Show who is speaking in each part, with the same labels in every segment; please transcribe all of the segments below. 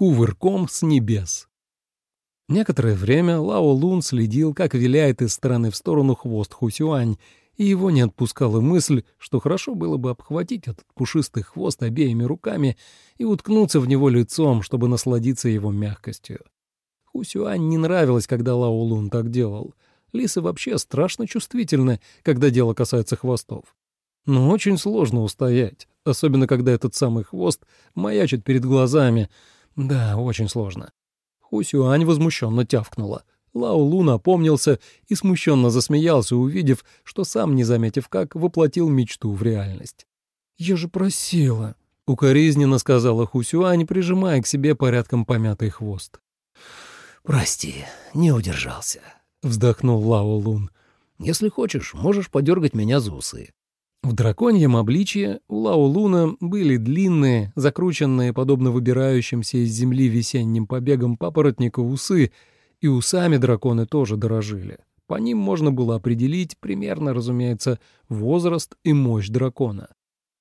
Speaker 1: Кувырком с небес. Некоторое время Лао Лун следил, как виляет из стороны в сторону хвост Хусюань, и его не отпускала мысль, что хорошо было бы обхватить этот пушистый хвост обеими руками и уткнуться в него лицом, чтобы насладиться его мягкостью. Хусюань не нравилось, когда Лао Лун так делал. Лисы вообще страшно чувствительны, когда дело касается хвостов. Но очень сложно устоять, особенно когда этот самый хвост маячит перед глазами. Да, очень сложно. Хусюань возмущенно тявкнула. Лао Лун опомнился и смущенно засмеялся, увидев, что сам, не заметив как, воплотил мечту в реальность. «Я же просила», — укоризненно сказала Хусюань, прижимая к себе порядком помятый хвост.
Speaker 2: «Прости, не удержался», — вздохнул
Speaker 1: Лао Лун.
Speaker 2: «Если хочешь, можешь подергать меня за усы.
Speaker 1: В драконьем обличье у Лао-Луна были длинные, закрученные, подобно выбирающимся из земли весенним побегам папоротника усы, и усами драконы тоже дорожили. По ним можно было определить примерно, разумеется, возраст и мощь дракона.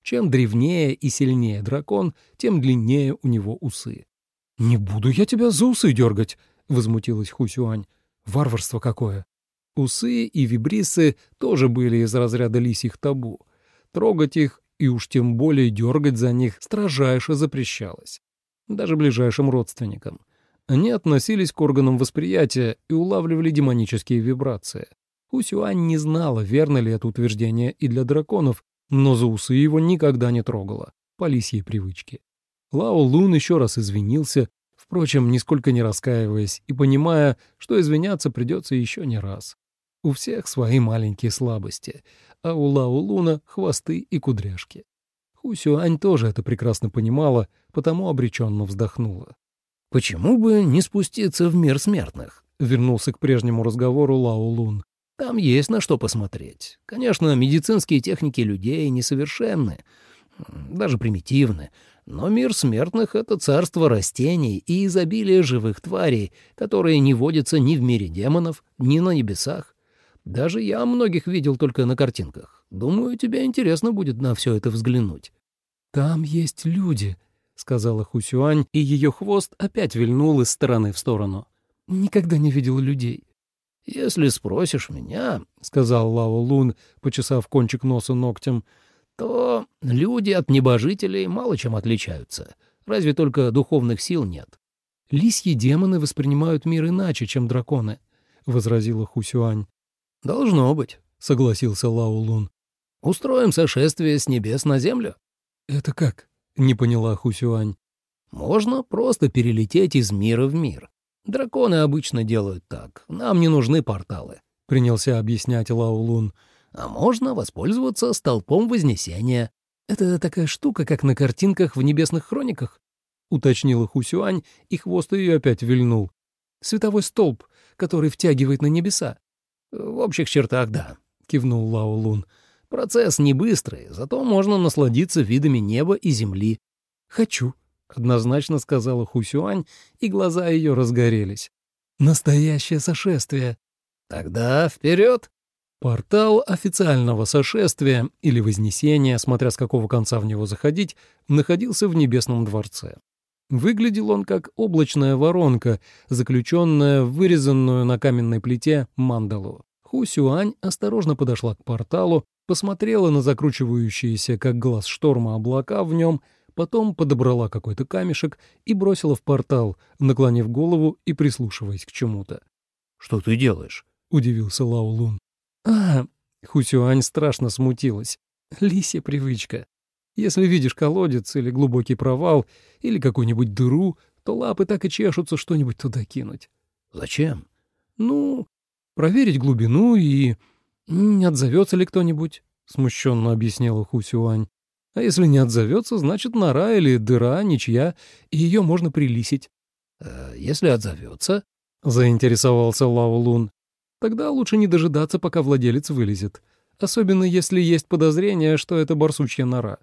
Speaker 1: Чем древнее и сильнее дракон, тем длиннее у него усы. «Не буду я тебя за усы дергать!» — возмутилась Хусюань. «Варварство какое!» Усы и вибрисы тоже были из разряда лисьих табу. Трогать их и уж тем более дергать за них строжайше запрещалось. Даже ближайшим родственникам. Они относились к органам восприятия и улавливали демонические вибрации. Хусюань не знала, верно ли это утверждение и для драконов, но за усы его никогда не трогала, по лисьей привычке. Лао Лун еще раз извинился, впрочем, нисколько не раскаиваясь и понимая, что извиняться придется еще не раз. У всех свои маленькие слабости, а у Лао Луна — хвосты и кудряшки. Хусюань тоже это прекрасно понимала, потому обреченно вздохнула.
Speaker 2: «Почему бы не спуститься в мир смертных?» — вернулся к прежнему разговору Лао Лун. «Там есть на что посмотреть. Конечно, медицинские техники людей несовершенны, даже примитивны, но мир смертных — это царство растений и изобилие живых тварей, которые не водятся ни в мире демонов, ни на небесах. Даже я многих видел только на картинках. Думаю, тебе интересно будет на все это взглянуть».
Speaker 1: «Там есть люди», — сказала Хусюань, и ее хвост опять вильнул из стороны в сторону. «Никогда не видел людей».
Speaker 2: «Если спросишь меня», —
Speaker 1: сказал Лао Лун, почесав кончик носа ногтем,
Speaker 2: «то люди от небожителей мало чем отличаются, разве только духовных сил нет».
Speaker 1: «Лисьи демоны воспринимают мир иначе, чем драконы», — возразила Хусюань.
Speaker 2: «Должно быть», — согласился Лао Лун. «Устроим сошествие с небес на землю».
Speaker 1: «Это как?» не поняла Хусюань.
Speaker 2: Можно просто перелететь из мира в мир. Драконы обычно делают так. Нам не нужны порталы, принялся объяснять Лаулун. А можно воспользоваться столпом Вознесения.
Speaker 1: Это такая штука, как на картинках в небесных хрониках, уточнила Хусюань, и хвост ее опять вильнул. Световой столб, который втягивает на небеса.
Speaker 2: В общих чертах, да, кивнул Лаолун. Процесс не быстрый, зато можно насладиться видами неба и земли.
Speaker 1: «Хочу», — однозначно сказала Хусюань, и глаза ее разгорелись. «Настоящее сошествие».
Speaker 2: «Тогда вперед!»
Speaker 1: Портал официального сошествия или вознесения, смотря с какого конца в него заходить, находился в Небесном дворце. Выглядел он как облачная воронка, заключенная в вырезанную на каменной плите мандалу. Хусюань осторожно подошла к порталу, посмотрела на закручивающиеся, как глаз шторма, облака в нем, потом подобрала какой-то камешек и бросила в портал, наклонив голову и прислушиваясь к чему-то.
Speaker 2: «Что ты делаешь?»
Speaker 1: — удивился Лао Лун. «А...» — Хусюань страшно смутилась. «Лисья привычка. Если видишь колодец или глубокий провал, или какую-нибудь дыру, то лапы так и чешутся что-нибудь туда кинуть».
Speaker 2: «Зачем?»
Speaker 1: «Ну, проверить глубину и «Не отзовется ли кто-нибудь?» — смущенно объяснила Хусюань. «А если не отзовется, значит, нора или дыра ничья, и ее можно прилисить».
Speaker 2: «Э, «Если отзовется?»
Speaker 1: — заинтересовался Лао Лун. «Тогда лучше не дожидаться, пока владелец вылезет. Особенно если есть подозрение, что это барсучья нора».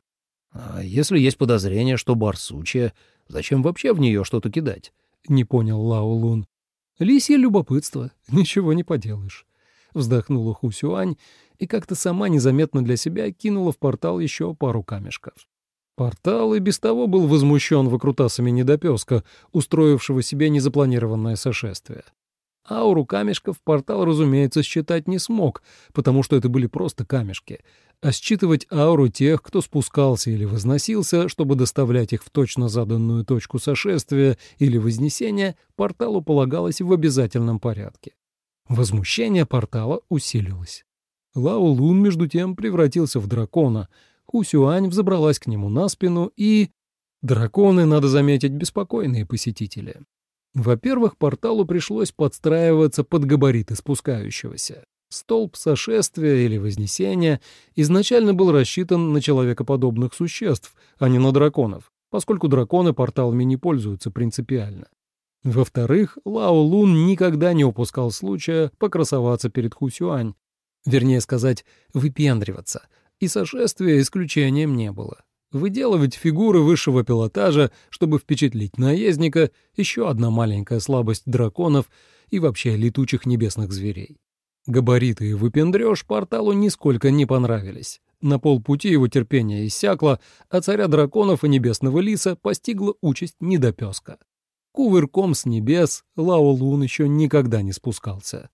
Speaker 2: «А если есть подозрение, что барсучья, зачем вообще в нее что-то кидать?»
Speaker 1: — не понял Лао Лун. «Лисье любопытство, ничего не поделаешь» вздохнула Хусюань и как-то сама незаметно для себя кинула в портал еще пару камешков. Портал и без того был возмущен выкрутасами недопеска, устроившего себе незапланированное сошествие. Ауру камешков портал, разумеется, считать не смог, потому что это были просто камешки. А считывать ауру тех, кто спускался или возносился, чтобы доставлять их в точно заданную точку сошествия или вознесения, порталу полагалось в обязательном порядке. Возмущение портала усилилось. Лао Лун, между тем, превратился в дракона — Хусюань взобралась к нему на спину и... Драконы, надо заметить, беспокойные посетители. Во-первых, порталу пришлось подстраиваться под габариты спускающегося. Столб сошествия или вознесения изначально был рассчитан на человекоподобных существ, а не на драконов, поскольку драконы порталами не пользуются принципиально. Во-вторых, Лао Лун никогда не упускал случая покрасоваться перед Хусюань, вернее сказать, выпендриваться, и сошествия исключением не было. Выделывать фигуры высшего пилотажа, чтобы впечатлить наездника, еще одна маленькая слабость драконов и вообще летучих небесных зверей. Габариты и выпендрёж порталу нисколько не понравились. На полпути его терпение иссякло, а царя драконов и небесного лиса постигла участь недопёска. Кувырком с небес Лао Лун еще никогда не спускался.